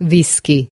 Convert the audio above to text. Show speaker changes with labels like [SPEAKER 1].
[SPEAKER 1] виски.